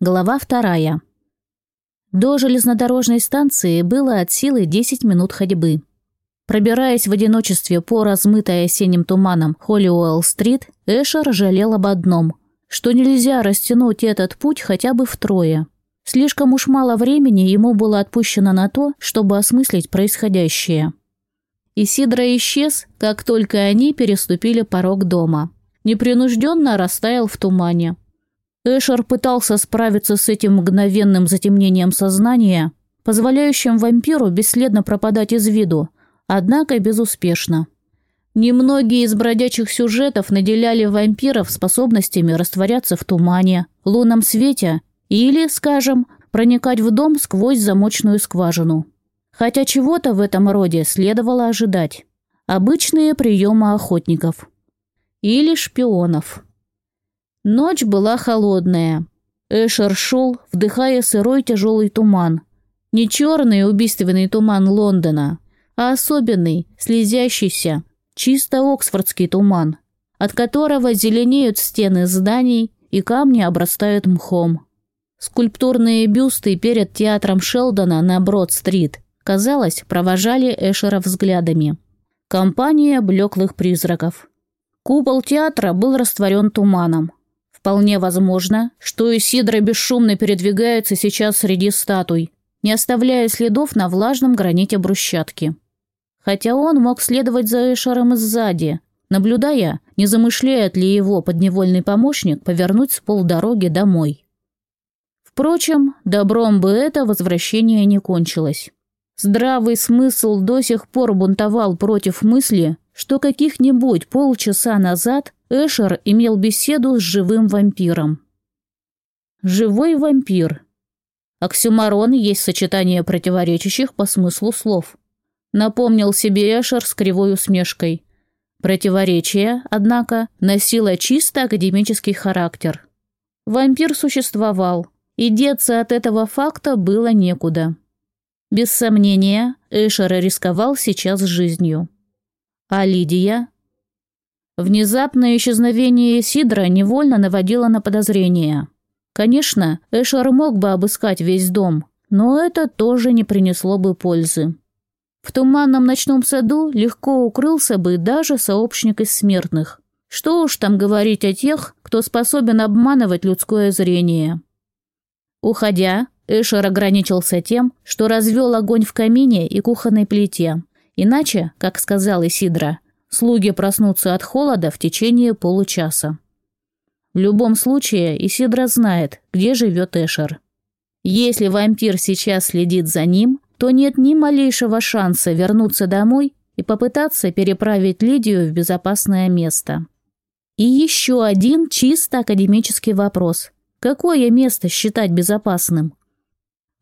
Глава вторая. До железнодорожной станции было от силы 10 минут ходьбы. Пробираясь в одиночестве по размытой осенним туманом Холлиуэлл-стрит, Эшер жалел об одном, что нельзя растянуть этот путь хотя бы втрое. Слишком уж мало времени ему было отпущено на то, чтобы осмыслить происходящее. Исидра исчез, как только они переступили порог дома. Непринужденно растаял в тумане. Эшер пытался справиться с этим мгновенным затемнением сознания, позволяющим вампиру бесследно пропадать из виду, однако безуспешно. Немногие из бродячих сюжетов наделяли вампиров способностями растворяться в тумане, лунном свете или, скажем, проникать в дом сквозь замочную скважину. Хотя чего-то в этом роде следовало ожидать. Обычные приемы охотников. Или шпионов. Ночь была холодная. Эшер шел, вдыхая сырой тяжелый туман. Не черный убийственный туман Лондона, а особенный, слезящийся, чисто оксфордский туман, от которого зеленеют стены зданий и камни обрастают мхом. Скульптурные бюсты перед театром Шелдона на Брод-стрит, казалось, провожали Эшера взглядами. Компания блеклых призраков. Купол театра был растворен туманом. Вполне возможно, что Исидра бесшумно передвигается сейчас среди статуй, не оставляя следов на влажном граните брусчатки. Хотя он мог следовать за Эшером сзади, наблюдая, не замышляет ли его подневольный помощник повернуть с полдороги домой. Впрочем, добром бы это возвращение не кончилось. Здравый смысл до сих пор бунтовал против мысли, что каких-нибудь полчаса назад Эшер имел беседу с живым вампиром. Живой вампир. Оксюмарон есть сочетание противоречащих по смыслу слов. Напомнил себе Эшер с кривой усмешкой. Противоречие, однако, носило чисто академический характер. Вампир существовал, и деться от этого факта было некуда. Без сомнения, Эшер рисковал сейчас жизнью. А Лидия? Внезапное исчезновение Сидра невольно наводило на подозрения. Конечно, Эшер мог бы обыскать весь дом, но это тоже не принесло бы пользы. В туманном ночном саду легко укрылся бы даже сообщник из смертных. Что уж там говорить о тех, кто способен обманывать людское зрение. Уходя, Эшер ограничился тем, что развел огонь в камине и кухонной плите. Иначе, как сказал Исидра, Слуги проснутся от холода в течение получаса. В любом случае, Исидра знает, где живет Эшер. Если вампир сейчас следит за ним, то нет ни малейшего шанса вернуться домой и попытаться переправить Лидию в безопасное место. И еще один чисто академический вопрос. Какое место считать безопасным?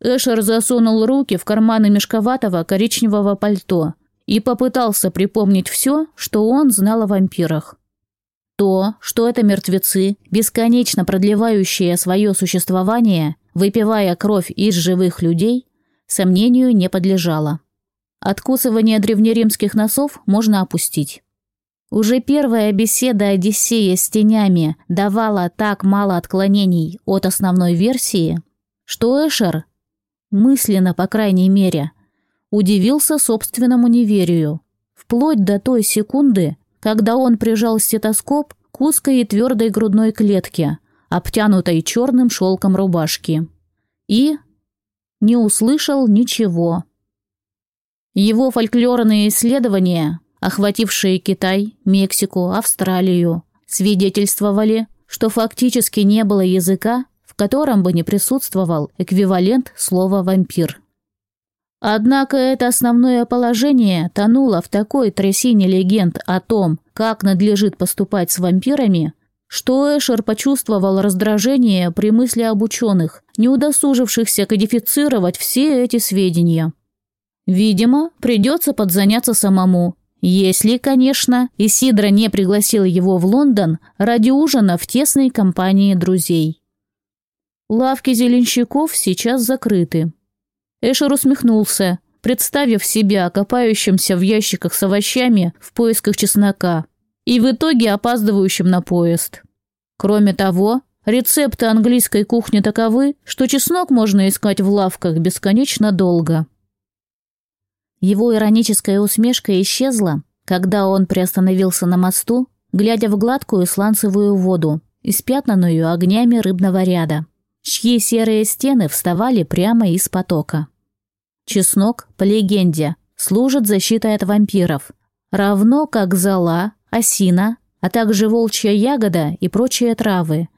Эшер засунул руки в карманы мешковатого коричневого пальто – и попытался припомнить все, что он знал о вампирах. То, что это мертвецы, бесконечно продлевающие свое существование, выпивая кровь из живых людей, сомнению не подлежало. Откусывание древнеримских носов можно опустить. Уже первая беседа Одиссея с тенями давала так мало отклонений от основной версии, что Эшер, мысленно, по крайней мере, удивился собственному неверию. Вплоть до той секунды, когда он прижал стетоскоп к узкой и твердой грудной клетке, обтянутой черным шелком рубашки. И не услышал ничего. Его фольклорные исследования, охватившие Китай, Мексику, Австралию, свидетельствовали, что фактически не было языка, в котором бы не присутствовал эквивалент слова «вампир». Однако это основное положение тонуло в такой трясине легенд о том, как надлежит поступать с вампирами, что Эшер почувствовал раздражение при мысли об ученых, не удосужившихся кодифицировать все эти сведения. Видимо, придется подзаняться самому, если, конечно, Исидра не пригласил его в Лондон ради ужина в тесной компании друзей. Лавки зеленщиков сейчас закрыты. Эшер усмехнулся, представив себя копающимся в ящиках с овощами в поисках чеснока и в итоге опаздывающим на поезд. Кроме того, Рецепты английской кухни таковы, что чеснок можно искать в лавках бесконечно долго. Его ироническая усмешка исчезла, когда он приостановился на мосту, глядя в гладкую сланцевую воду, испятнанную огнями рыбного ряда, чьи серые стены вставали прямо из потока. Чеснок, по легенде, служит защитой от вампиров, равно как зола, осина, а также волчья ягода и прочие травы,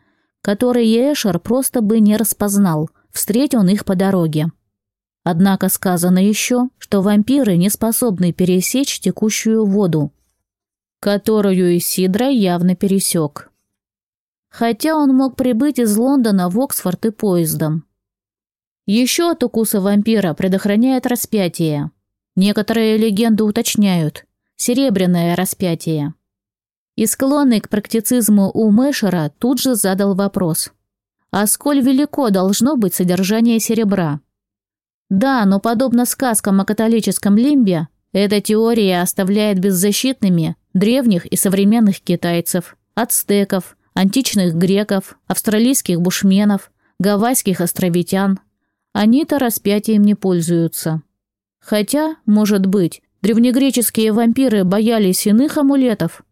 которые Эшер просто бы не распознал, встретил он их по дороге. Однако сказано еще, что вампиры не способны пересечь текущую воду, которую Исидра явно пересек. Хотя он мог прибыть из Лондона в Оксфорд и поездом. Еще от укуса вампира предохраняет распятие. Некоторые легенды уточняют – серебряное распятие. И склонный к практицизму у Мэшера тут же задал вопрос. А сколь велико должно быть содержание серебра? Да, но подобно сказкам о католическом лимбе, эта теория оставляет беззащитными древних и современных китайцев, ацтеков, античных греков, австралийских бушменов, гавайских островитян. Они-то распятием не пользуются. Хотя, может быть, древнегреческие вампиры боялись иных амулетов,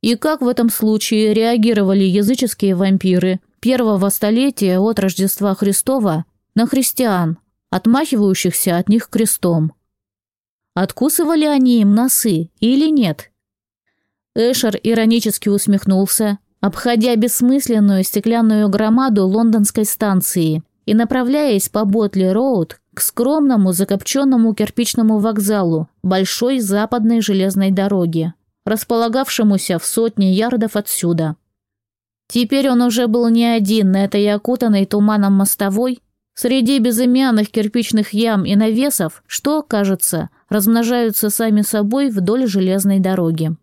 и как в этом случае реагировали языческие вампиры первого столетия от Рождества Христова на христиан, отмахивающихся от них крестом? Откусывали они им носы или нет? Эшер иронически усмехнулся, обходя бессмысленную стеклянную громаду лондонской станции и направляясь по Ботли-Роуд к скромному закопченному кирпичному вокзалу большой западной железной дороги располагавшемуся в сотне ярдов отсюда. Теперь он уже был не один на этой окутанной туманом мостовой, среди безымянных кирпичных ям и навесов, что, кажется, размножаются сами собой вдоль железной дороги.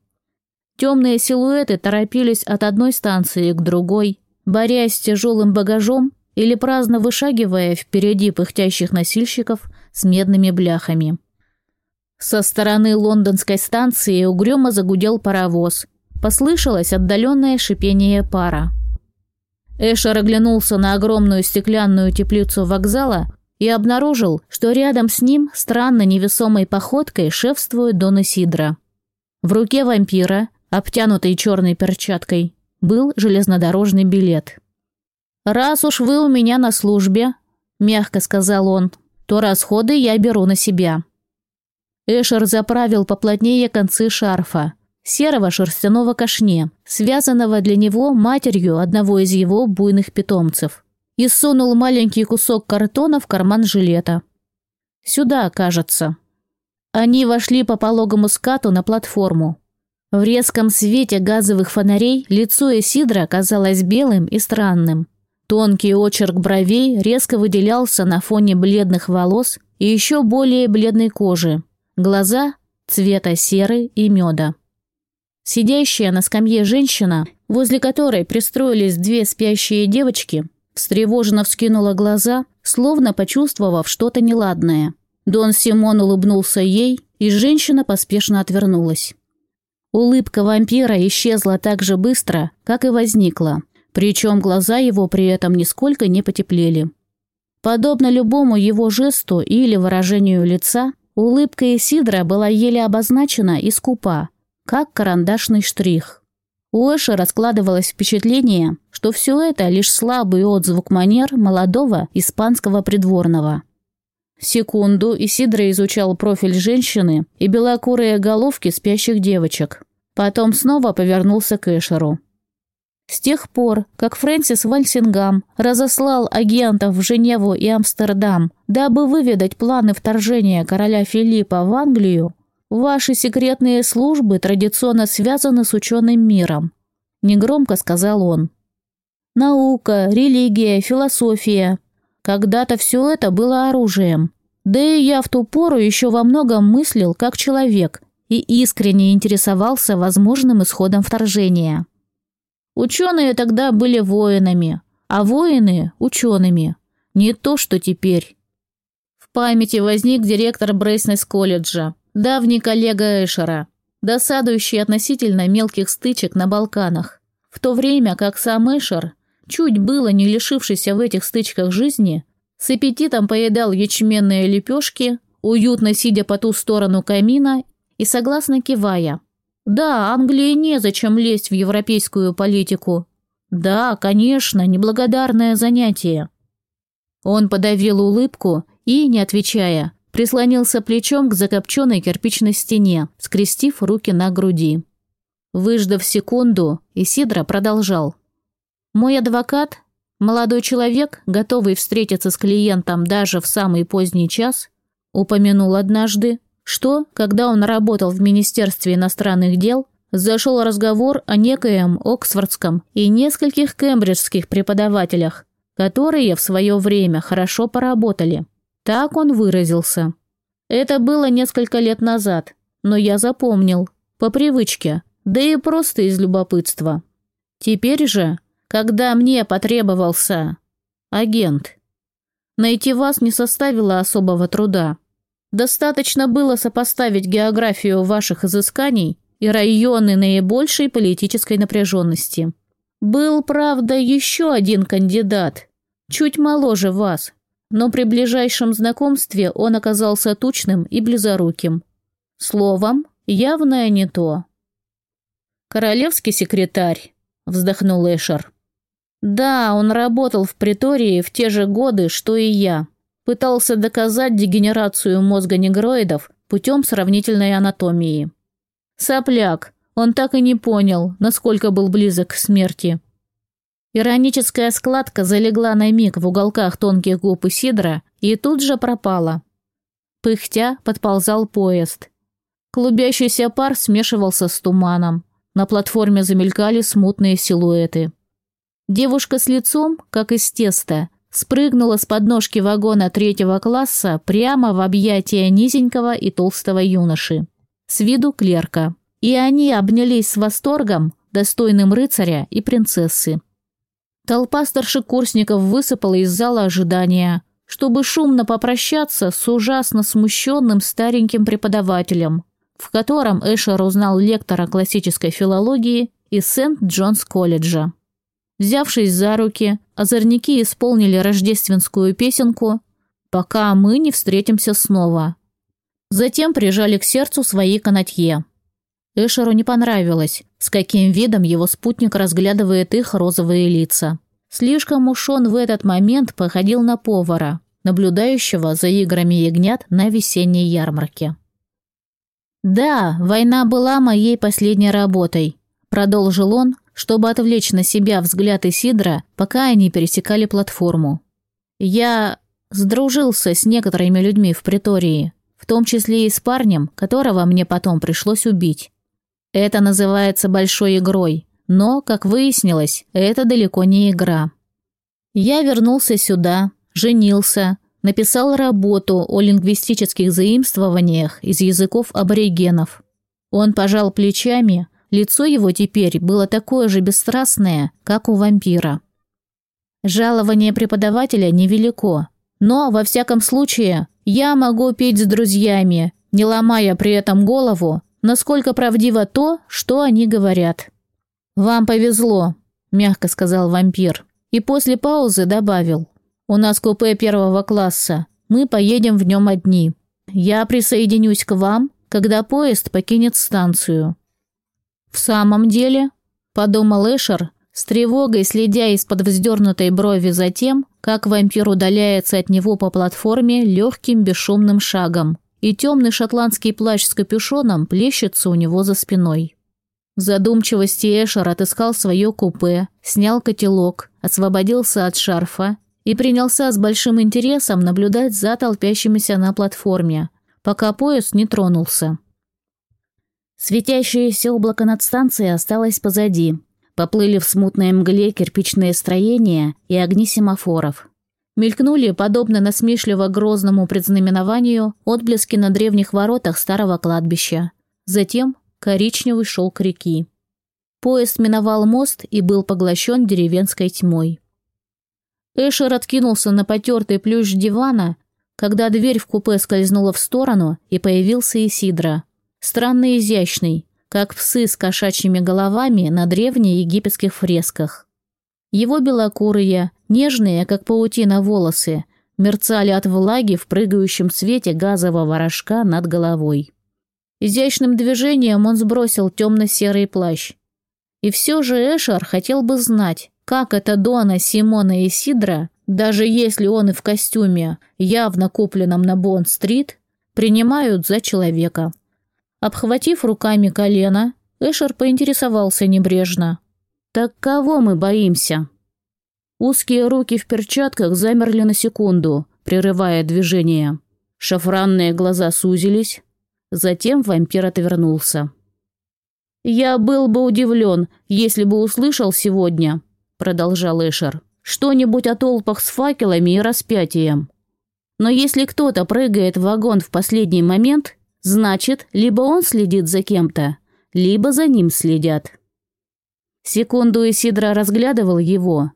Темные силуэты торопились от одной станции к другой, борясь с тяжелым багажом или праздно вышагивая впереди пыхтящих носильщиков с медными бляхами. Со стороны лондонской станции угрюмо загудел паровоз. Послышалось отдаленное шипение пара. Эшер оглянулся на огромную стеклянную теплицу вокзала и обнаружил, что рядом с ним странно невесомой походкой шефствует Дон Исидро. В руке вампира, обтянутой черной перчаткой, был железнодорожный билет. «Раз уж вы у меня на службе», – мягко сказал он, – «то расходы я беру на себя». Эшер заправил поплотнее концы шарфа, серого шерстяного кашне, связанного для него матерью одного из его буйных питомцев, и сунул маленький кусок картона в карман жилета. «Сюда, кажется». Они вошли по пологому скату на платформу. В резком свете газовых фонарей лицо Эсидра казалось белым и странным. Тонкий очерк бровей резко выделялся на фоне бледных волос и еще более бледной кожи. Глаза цвета серы и меда. Сидящая на скамье женщина, возле которой пристроились две спящие девочки, встревоженно вскинула глаза, словно почувствовав что-то неладное. Дон Симон улыбнулся ей, и женщина поспешно отвернулась. Улыбка вампира исчезла так же быстро, как и возникла, причем глаза его при этом нисколько не потеплели. Подобно любому его жесту или выражению лица, Улыбка Исидра была еле обозначена и скупа, как карандашный штрих. У Эши раскладывалось впечатление, что все это лишь слабый отзвук манер молодого испанского придворного. Секунду Исидра изучал профиль женщины и белокурые головки спящих девочек. Потом снова повернулся к Эшеру. С тех пор, как Фрэнсис Вальсингам разослал агентов в Женеву и Амстердам, дабы выведать планы вторжения короля Филиппа в Англию, ваши секретные службы традиционно связаны с ученым миром», – негромко сказал он. «Наука, религия, философия. Когда-то все это было оружием. Да и я в ту пору еще во многом мыслил как человек и искренне интересовался возможным исходом вторжения». Ученые тогда были воинами, а воины – учеными. Не то, что теперь. В памяти возник директор Брейснес-колледжа, давний коллега Эшера, досадующий относительно мелких стычек на Балканах, в то время как сам Эшер чуть было не лишившийся в этих стычках жизни, с аппетитом поедал ячменные лепешки, уютно сидя по ту сторону камина и согласно кивая. Да, Англии незачем лезть в европейскую политику. Да, конечно, неблагодарное занятие. Он подавил улыбку и, не отвечая, прислонился плечом к закопченной кирпичной стене, скрестив руки на груди. Выждав секунду, Исидро продолжал. «Мой адвокат, молодой человек, готовый встретиться с клиентом даже в самый поздний час, упомянул однажды, что, когда он работал в Министерстве иностранных дел, зашел разговор о некоем оксфордском и нескольких кембриджских преподавателях, которые в свое время хорошо поработали. Так он выразился. Это было несколько лет назад, но я запомнил, по привычке, да и просто из любопытства. Теперь же, когда мне потребовался агент, найти вас не составило особого труда. Достаточно было сопоставить географию ваших изысканий и районы наибольшей политической напряженности. Был, правда, еще один кандидат, чуть моложе вас, но при ближайшем знакомстве он оказался тучным и близоруким. Словом, явное не то. «Королевский секретарь», — вздохнул Эшер. «Да, он работал в притории в те же годы, что и я. Пытался доказать дегенерацию мозга негроидов путем сравнительной анатомии. Сопляк, он так и не понял, насколько был близок к смерти. Ироническая складка залегла на миг в уголках тонких губ Исидра и тут же пропала. Пыхтя подползал поезд. Клубящийся пар смешивался с туманом. На платформе замелькали смутные силуэты. Девушка с лицом, как из теста, спрыгнула с подножки вагона третьего класса прямо в объятия низенького и толстого юноши. С виду клерка. И они обнялись с восторгом, достойным рыцаря и принцессы. Толпа старшекурсников высыпала из зала ожидания, чтобы шумно попрощаться с ужасно смущенным стареньким преподавателем, в котором Эшер узнал лектора классической филологии из Сент-Джонс-колледжа. Взявшись за руки, озорники исполнили рождественскую песенку «Пока мы не встретимся снова». Затем прижали к сердцу свои канатье. Эшеру не понравилось, с каким видом его спутник разглядывает их розовые лица. Слишком уж он в этот момент походил на повара, наблюдающего за играми ягнят на весенней ярмарке. «Да, война была моей последней работой», – продолжил он, чтобы отвлечь на себя взгляд Исидра, пока они пересекали платформу. «Я сдружился с некоторыми людьми в притории, в том числе и с парнем, которого мне потом пришлось убить. Это называется большой игрой, но, как выяснилось, это далеко не игра. Я вернулся сюда, женился, написал работу о лингвистических заимствованиях из языков аборигенов. Он пожал плечами, лицо его теперь было такое же бесстрастное, как у вампира. Жалование преподавателя невелико, но, во всяком случае, я могу петь с друзьями, не ломая при этом голову насколько правдиво то, что они говорят. «Вам повезло», – мягко сказал вампир. И после паузы добавил. «У нас купе первого класса. Мы поедем в нем одни. Я присоединюсь к вам, когда поезд покинет станцию». «В самом деле?» – подумал Эшер, с тревогой следя из-под вздернутой брови за тем, как вампир удаляется от него по платформе легким бесшумным шагом и темный шотландский плащ с капюшоном плещется у него за спиной. В задумчивости Эшер отыскал свое купе, снял котелок, освободился от шарфа и принялся с большим интересом наблюдать за толпящимися на платформе, пока поезд не тронулся. Светящееся облако над станцией осталось позади. Поплыли в смутной мгле кирпичные строения и огни семафоров. Мелькнули, подобно насмешливо грозному предзнаменованию, отблески на древних воротах старого кладбища. Затем коричневый шелк реки. Поезд миновал мост и был поглощен деревенской тьмой. Эшер откинулся на потертый плющ дивана, когда дверь в купе скользнула в сторону, и появился Исидра. Странно изящный, как псы с кошачьими головами на древнеегипетских фресках. Его белокурые, нежные, как паутина, волосы мерцали от влаги в прыгающем свете газового рожка над головой. Изящным движением он сбросил темно-серый плащ. И все же Эшер хотел бы знать, как это Дона, Симона и Сидра, даже если он и в костюме, явно купленном на Бонд-стрит, принимают за человека. Обхватив руками колено, Эшер поинтересовался небрежно. «Так кого мы боимся?» Узкие руки в перчатках замерли на секунду, прерывая движение. Шафранные глаза сузились. Затем вампир отвернулся. «Я был бы удивлен, если бы услышал сегодня», — продолжал Эшер, «что-нибудь о толпах с факелами и распятием. Но если кто-то прыгает в вагон в последний момент, значит, либо он следит за кем-то, либо за ним следят». Секунду Исидра разглядывал его,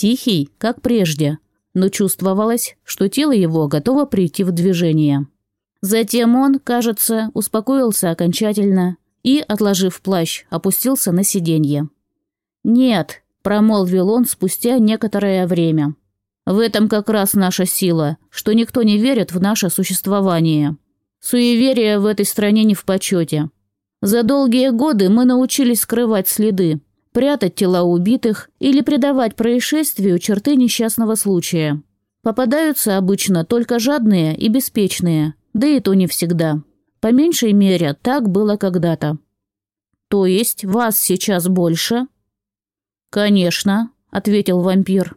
Тихий, как прежде, но чувствовалось, что тело его готово прийти в движение. Затем он, кажется, успокоился окончательно и, отложив плащ, опустился на сиденье. «Нет», – промолвил он спустя некоторое время. «В этом как раз наша сила, что никто не верит в наше существование. Суеверие в этой стране не в почете. За долгие годы мы научились скрывать следы, прятать тела убитых или придавать происшествию черты несчастного случая. Попадаются обычно только жадные и беспечные, да и то не всегда. По меньшей мере, так было когда-то. То есть вас сейчас больше? Конечно, ответил вампир.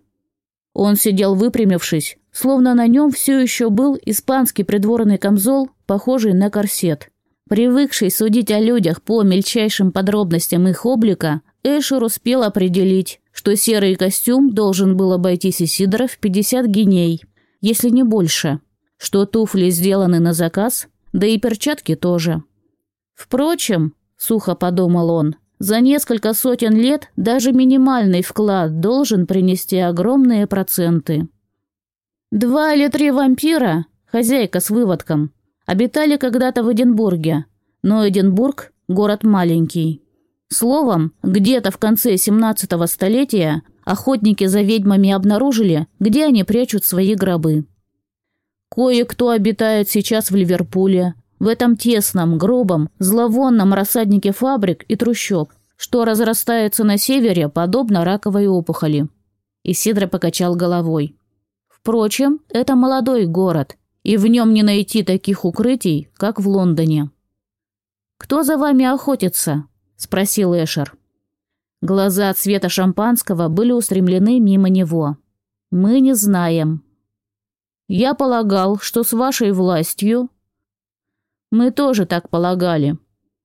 Он сидел выпрямившись, словно на нем все еще был испанский придворный камзол, похожий на корсет. Привыкший судить о людях по мельчайшим подробностям их облика, Эшер успел определить, что серый костюм должен был обойтись Исидора в 50 геней, если не больше, что туфли сделаны на заказ, да и перчатки тоже. Впрочем, сухо подумал он, за несколько сотен лет даже минимальный вклад должен принести огромные проценты. Два или три вампира, хозяйка с выводком, обитали когда-то в Эдинбурге, но Эдинбург – город маленький. Словом, где-то в конце 17 столетия охотники за ведьмами обнаружили, где они прячут свои гробы. Кое-кто обитает сейчас в Ливерпуле, в этом тесном, грубом, зловонном рассаднике фабрик и трущоб, что разрастается на севере, подобно раковой опухоли. Исидро покачал головой. Впрочем, это молодой город, и в нем не найти таких укрытий, как в Лондоне. «Кто за вами охотится?» спросил Эшер. Глаза цвета шампанского были устремлены мимо него. Мы не знаем. Я полагал, что с вашей властью Мы тоже так полагали.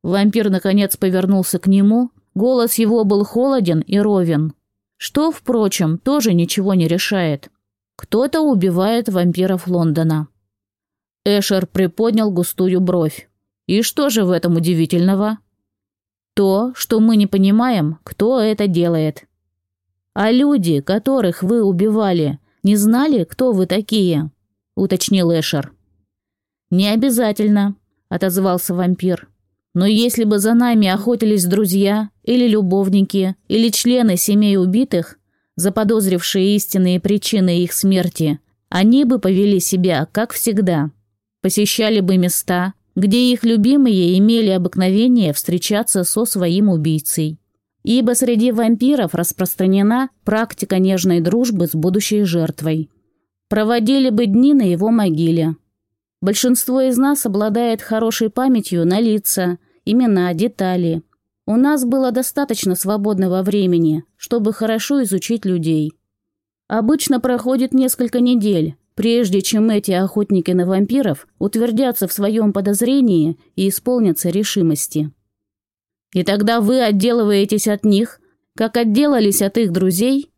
Вампир наконец повернулся к нему, голос его был холоден и ровен. Что, впрочем, тоже ничего не решает. Кто-то убивает вампиров Лондона. Эшер приподнял густую бровь. И что же в этом удивительного? То, что мы не понимаем, кто это делает. А люди, которых вы убивали, не знали, кто вы такие?» – уточнил Эшер. «Не обязательно», – отозвался вампир. «Но если бы за нами охотились друзья, или любовники, или члены семей убитых, заподозрившие истинные причины их смерти, они бы повели себя, как всегда. Посещали бы места, где их любимые имели обыкновение встречаться со своим убийцей. Ибо среди вампиров распространена практика нежной дружбы с будущей жертвой. Проводили бы дни на его могиле. Большинство из нас обладает хорошей памятью на лица, имена, детали. У нас было достаточно свободного времени, чтобы хорошо изучить людей. Обычно проходит несколько недель, прежде чем эти охотники на вампиров утвердятся в своем подозрении и исполнятся решимости. И тогда вы отделываетесь от них, как отделались от их друзей?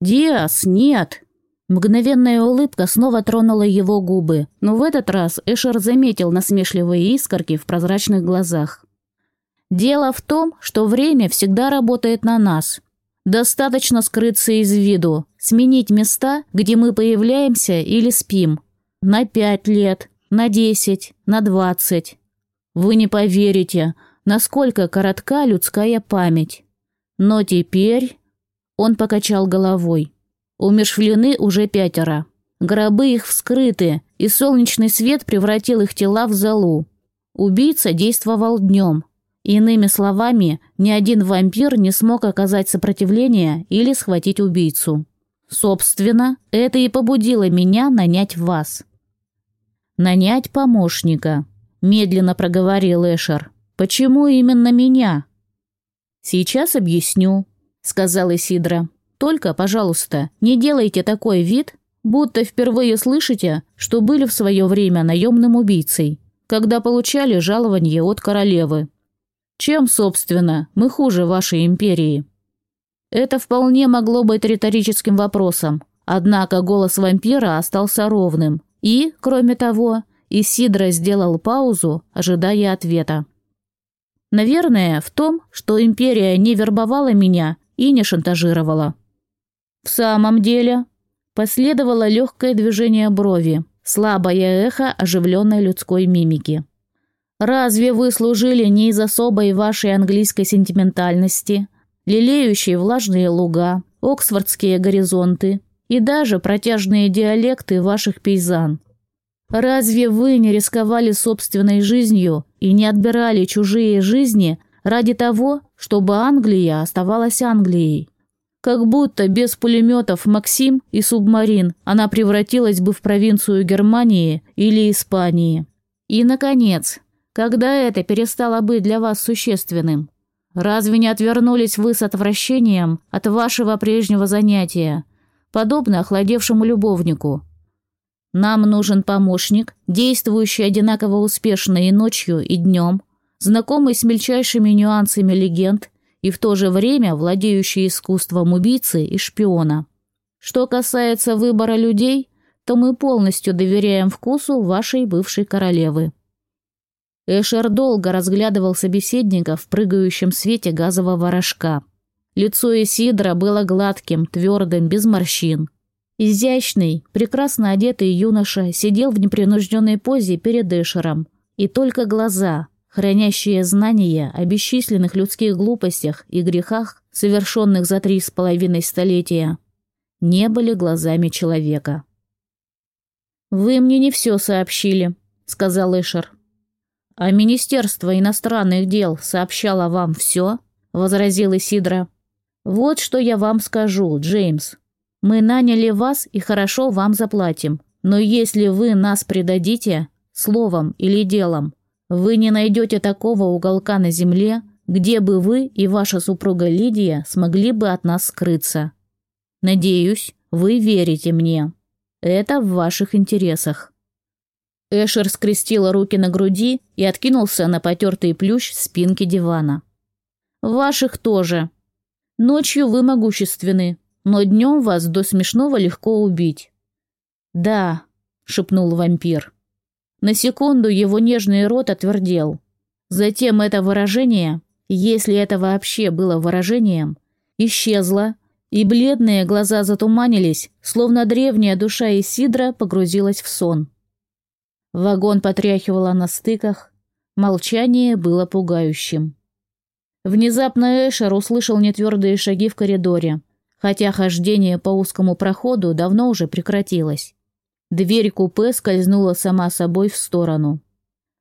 Диас, нет. Мгновенная улыбка снова тронула его губы, но в этот раз Эшер заметил насмешливые искорки в прозрачных глазах. Дело в том, что время всегда работает на нас, Достаточно скрыться из виду, сменить места, где мы появляемся или спим. На пять лет, на десять, на двадцать. Вы не поверите, насколько коротка людская память. Но теперь... Он покачал головой. Умершвлены уже пятеро. Гробы их вскрыты, и солнечный свет превратил их тела в золу. Убийца действовал днем. Иными словами, ни один вампир не смог оказать сопротивление или схватить убийцу. Собственно, это и побудило меня нанять вас. Нанять помощника, медленно проговорил Эшер. Почему именно меня? Сейчас объясню, сказал Исидра. Только, пожалуйста, не делайте такой вид, будто впервые слышите, что были в свое время наемным убийцей, когда получали жалование от королевы. Чем, собственно, мы хуже вашей империи? Это вполне могло быть риторическим вопросом, однако голос вампира остался ровным, и, кроме того, Исидро сделал паузу, ожидая ответа. Наверное, в том, что империя не вербовала меня и не шантажировала. В самом деле, Последовало легкое движение брови, слабое эхо оживленной людской мимики. «Разве вы служили не из особой вашей английской сентиментальности, лелеющей влажные луга, оксфордские горизонты и даже протяжные диалекты ваших пейзан? Разве вы не рисковали собственной жизнью и не отбирали чужие жизни ради того, чтобы Англия оставалась Англией?» Как будто без пулеметов «Максим» и «Субмарин» она превратилась бы в провинцию Германии или Испании. И, наконец, когда это перестало быть для вас существенным? Разве не отвернулись вы с отвращением от вашего прежнего занятия, подобно охладевшему любовнику? Нам нужен помощник, действующий одинаково успешно и ночью, и днем, знакомый с мельчайшими нюансами легенд и в то же время владеющий искусством убийцы и шпиона. Что касается выбора людей, то мы полностью доверяем вкусу вашей бывшей королевы». Эшер долго разглядывал собеседника в прыгающем свете газового рожка. Лицо Исидра было гладким, твердым, без морщин. Изящный, прекрасно одетый юноша сидел в непринужденной позе перед Эшером, и только глаза, хранящие знания о бесчисленных людских глупостях и грехах, совершенных за три с половиной столетия, не были глазами человека. «Вы мне не все сообщили», — сказал Эшер. «А Министерство иностранных дел сообщало вам все?» — возразил Исидра. «Вот что я вам скажу, Джеймс. Мы наняли вас и хорошо вам заплатим, но если вы нас предадите, словом или делом, вы не найдете такого уголка на земле, где бы вы и ваша супруга Лидия смогли бы от нас скрыться. Надеюсь, вы верите мне. Это в ваших интересах». Эшер скрестила руки на груди и откинулся на потертый плющ спинки дивана. «Ваших тоже. Ночью вы могущественны, но днем вас до смешного легко убить». «Да», — шепнул вампир. На секунду его нежный рот отвердел. Затем это выражение, если это вообще было выражением, исчезло, и бледные глаза затуманились, словно древняя душа Исидра погрузилась в сон. Вагон потряхивало на стыках, молчание было пугающим. Внезапно Эшер услышал нетвердые шаги в коридоре, хотя хождение по узкому проходу давно уже прекратилось. Дверь купе скользнула сама собой в сторону.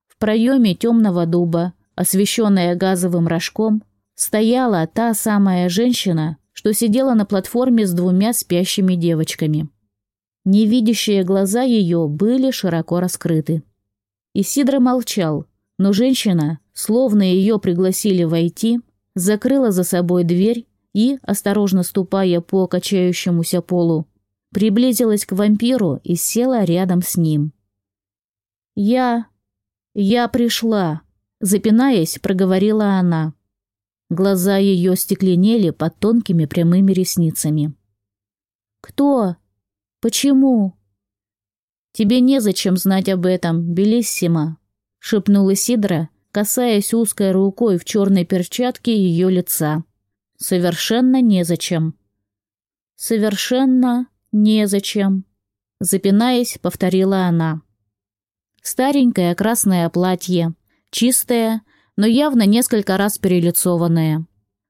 В проеме темного дуба, освещенная газовым рожком, стояла та самая женщина, что сидела на платформе с двумя спящими девочками. Невидящие глаза ее были широко раскрыты. Исидро молчал, но женщина, словно ее пригласили войти, закрыла за собой дверь и, осторожно ступая по качающемуся полу, приблизилась к вампиру и села рядом с ним. «Я... я пришла», — запинаясь, проговорила она. Глаза ее стекленели под тонкими прямыми ресницами. «Кто? Почему?» «Тебе незачем знать об этом, Белиссима», — шепнула Сидра, касаясь узкой рукой в черной перчатке ее лица. «Совершенно незачем». «Совершенно «Незачем», — запинаясь, повторила она. Старенькое красное платье, чистое, но явно несколько раз перелицованное.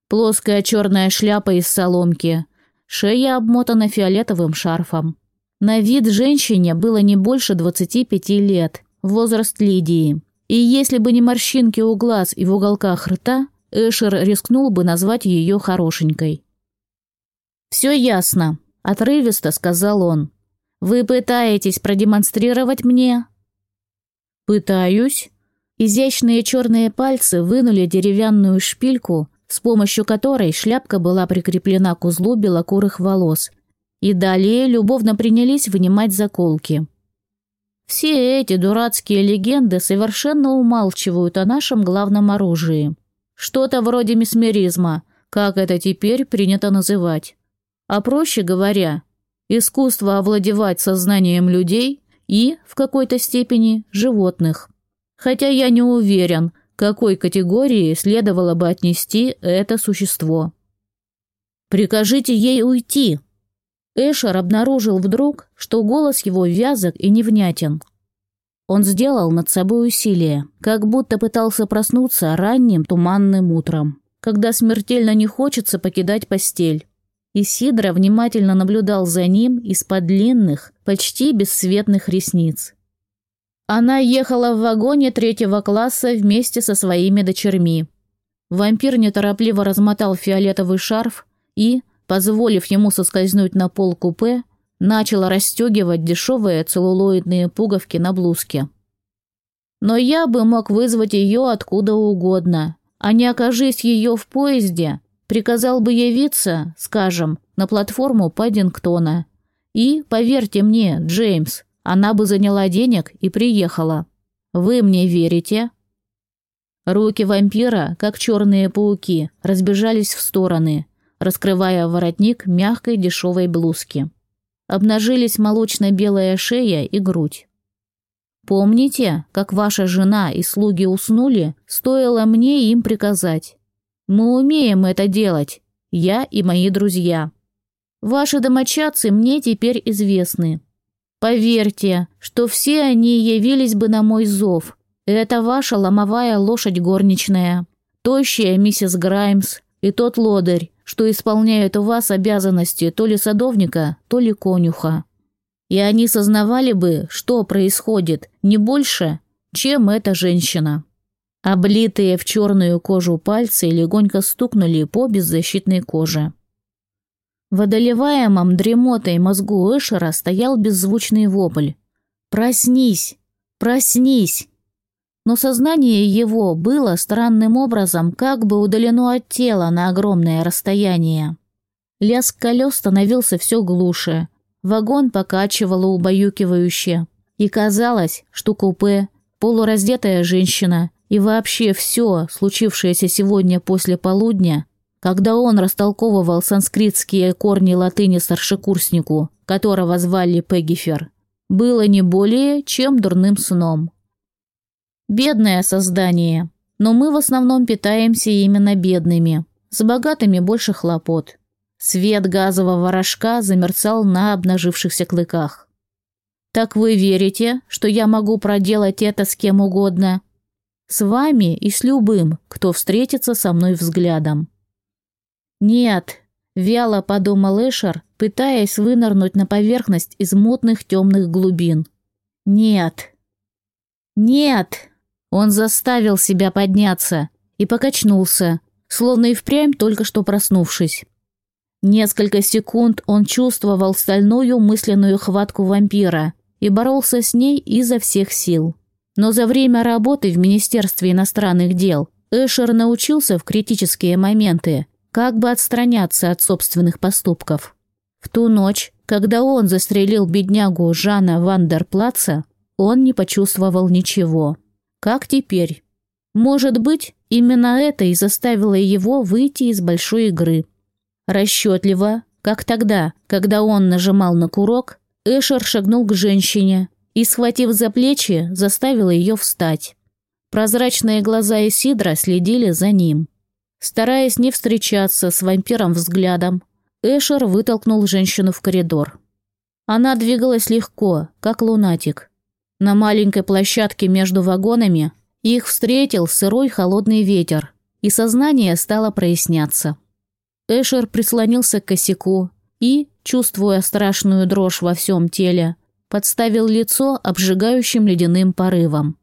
Плоская черная шляпа из соломки, Шея обмотана фиолетовым шарфом. На вид женщине было не больше 25 лет, возраст Лидии. И если бы не морщинки у глаз и в уголках рта, Эшер рискнул бы назвать ее хорошенькой. «Все ясно», – отрывисто сказал он. «Вы пытаетесь продемонстрировать мне?» «Пытаюсь». Изящные черные пальцы вынули деревянную шпильку, с помощью которой шляпка была прикреплена к узлу белокурых волос, и далее любовно принялись вынимать заколки. Все эти дурацкие легенды совершенно умалчивают о нашем главном оружии. Что-то вроде месмеризма, как это теперь принято называть. А проще говоря, искусство овладевать сознанием людей и, в какой-то степени, животных. Хотя я не уверен, какой категории следовало бы отнести это существо. «Прикажите ей уйти!» Эшер обнаружил вдруг, что голос его вязок и невнятен. Он сделал над собой усилие, как будто пытался проснуться ранним туманным утром, когда смертельно не хочется покидать постель. Исидра внимательно наблюдал за ним из-под длинных, почти бесцветных ресниц. Она ехала в вагоне третьего класса вместе со своими дочерьми. Вампир неторопливо размотал фиолетовый шарф и, позволив ему соскользнуть на пол купе, начала расстегивать дешевые целлулоидные пуговки на блузке. Но я бы мог вызвать ее откуда угодно, а не окажись ее в поезде, приказал бы явиться, скажем, на платформу Паддингтона. И, поверьте мне, Джеймс, она бы заняла денег и приехала. Вы мне верите?» Руки вампира, как черные пауки, разбежались в стороны, раскрывая воротник мягкой дешевой блузки обнажились молочно-белая шея и грудь. Помните, как ваша жена и слуги уснули, стоило мне им приказать. Мы умеем это делать, я и мои друзья. Ваши домочадцы мне теперь известны. Поверьте, что все они явились бы на мой зов. Это ваша ломовая лошадь горничная, тощая миссис Граймс и тот лодырь, что исполняют у вас обязанности то ли садовника, то ли конюха. И они сознавали бы, что происходит, не больше, чем эта женщина. Облитые в черную кожу пальцы легонько стукнули по беззащитной коже. В одолеваемом дремотой мозгу Эшера стоял беззвучный вопль. «Проснись! Проснись!» но сознание его было странным образом как бы удалено от тела на огромное расстояние. Лязг колес становился все глуше, вагон покачивало убаюкивающе, и казалось, что купе, полураздетая женщина и вообще все, случившееся сегодня после полудня, когда он растолковывал санскритские корни латыни старшекурснику, которого звали Пеггифер, было не более чем дурным сном. Бедное создание. Но мы в основном питаемся именно бедными. С богатыми больше хлопот. Свет газового рожка замерцал на обнажившихся клыках. «Так вы верите, что я могу проделать это с кем угодно? С вами и с любым, кто встретится со мной взглядом?» «Нет», — вяло подумал Эшер, пытаясь вынырнуть на поверхность из мутных темных глубин. «Нет». «Нет!» Он заставил себя подняться и покачнулся, словно и впрямь только что проснувшись. Несколько секунд он чувствовал стальную мысленную хватку вампира и боролся с ней изо всех сил. Но за время работы в Министерстве иностранных дел Эшер научился в критические моменты как бы отстраняться от собственных поступков. В ту ночь, когда он застрелил беднягу Жана Вандерплаца, он не почувствовал ничего. Как теперь? Может быть, именно это и заставило его выйти из большой игры. Расчетливо, как тогда, когда он нажимал на курок, Эшер шагнул к женщине и, схватив за плечи, заставил ее встать. Прозрачные глаза Исидра следили за ним. Стараясь не встречаться с вампиром взглядом, Эшер вытолкнул женщину в коридор. Она двигалась легко, как лунатик. На маленькой площадке между вагонами их встретил сырой холодный ветер, и сознание стало проясняться. Эшер прислонился к косяку и, чувствуя страшную дрожь во всем теле, подставил лицо обжигающим ледяным порывом.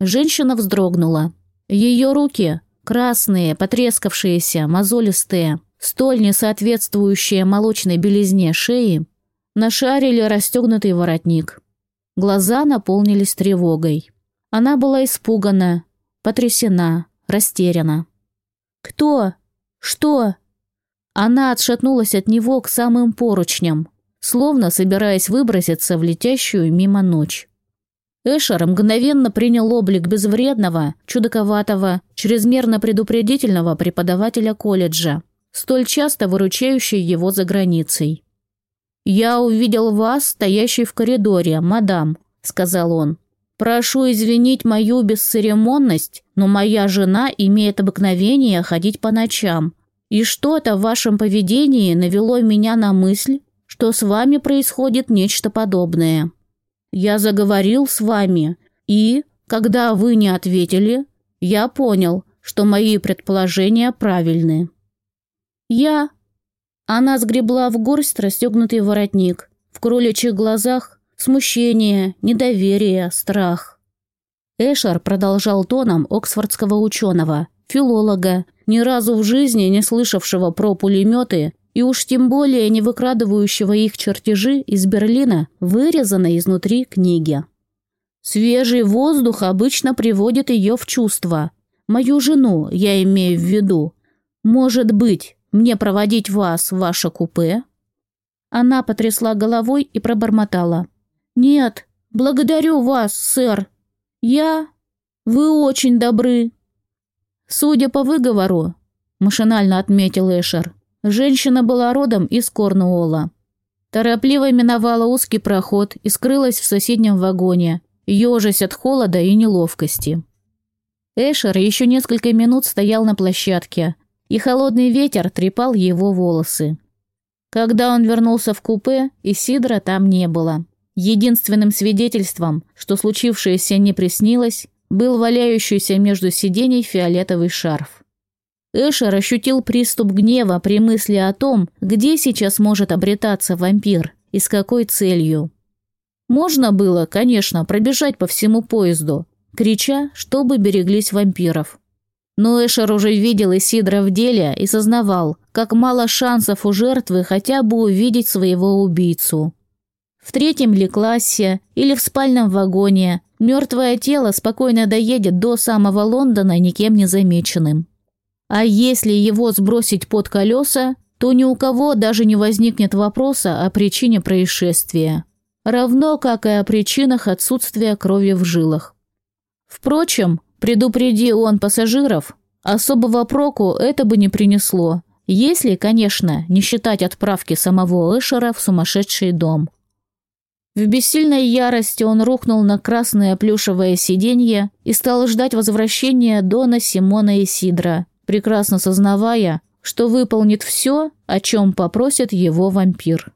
Женщина вздрогнула. Ее руки, красные, потрескавшиеся, мозолистые, столь несоответствующие молочной белизне шеи, нашарили расстегнутый воротник. Глаза наполнились тревогой. Она была испугана, потрясена, растеряна. «Кто? Что?» Она отшатнулась от него к самым поручням, словно собираясь выброситься в летящую мимо ночь. Эшер мгновенно принял облик безвредного, чудаковатого, чрезмерно предупредительного преподавателя колледжа, столь часто выручающий его за границей. «Я увидел вас, стоящей в коридоре, мадам», — сказал он. «Прошу извинить мою бесцеремонность, но моя жена имеет обыкновение ходить по ночам, и что-то в вашем поведении навело меня на мысль, что с вами происходит нечто подобное. Я заговорил с вами, и, когда вы не ответили, я понял, что мои предположения правильны. Я... Она сгребла в горсть расстегнутый воротник. В кроличьих глазах смущение, недоверие, страх. Эшер продолжал тоном оксфордского ученого, филолога, ни разу в жизни не слышавшего про пулеметы и уж тем более не выкрадывающего их чертежи из Берлина, вырезанной изнутри книги. Свежий воздух обычно приводит ее в чувство. Мою жену, я имею в виду. Может быть, мне проводить вас в ваше купе?» Она потрясла головой и пробормотала. «Нет, благодарю вас, сэр. Я... Вы очень добры». «Судя по выговору», – машинально отметил Эшер, Женщина была родом из Корнуолла. Торопливо миновала узкий проход и скрылась в соседнем вагоне, ежась от холода и неловкости. Эшер еще несколько минут стоял на площадке, и холодный ветер трепал его волосы. Когда он вернулся в купе, Исидра там не было. Единственным свидетельством, что случившееся не приснилось, был валяющийся между сидений фиолетовый шарф. Эшер ощутил приступ гнева при мысли о том, где сейчас может обретаться вампир и с какой целью. Можно было, конечно, пробежать по всему поезду, крича, чтобы береглись вампиров. Но Эшер уже видел Исидра в деле и сознавал, как мало шансов у жертвы хотя бы увидеть своего убийцу. В третьем ли классе или в спальном вагоне мертвое тело спокойно доедет до самого Лондона никем не замеченным. А если его сбросить под колеса, то ни у кого даже не возникнет вопроса о причине происшествия. Равно как и о причинах отсутствия крови в жилах. Впрочем, предупреди он пассажиров, особого проку это бы не принесло, если, конечно, не считать отправки самого Эшера в сумасшедший дом. В бессильной ярости он рухнул на красное плюшевое сиденье и стал ждать возвращения Дона Симона и Сидра, прекрасно сознавая, что выполнит все, о чем попросит его вампир.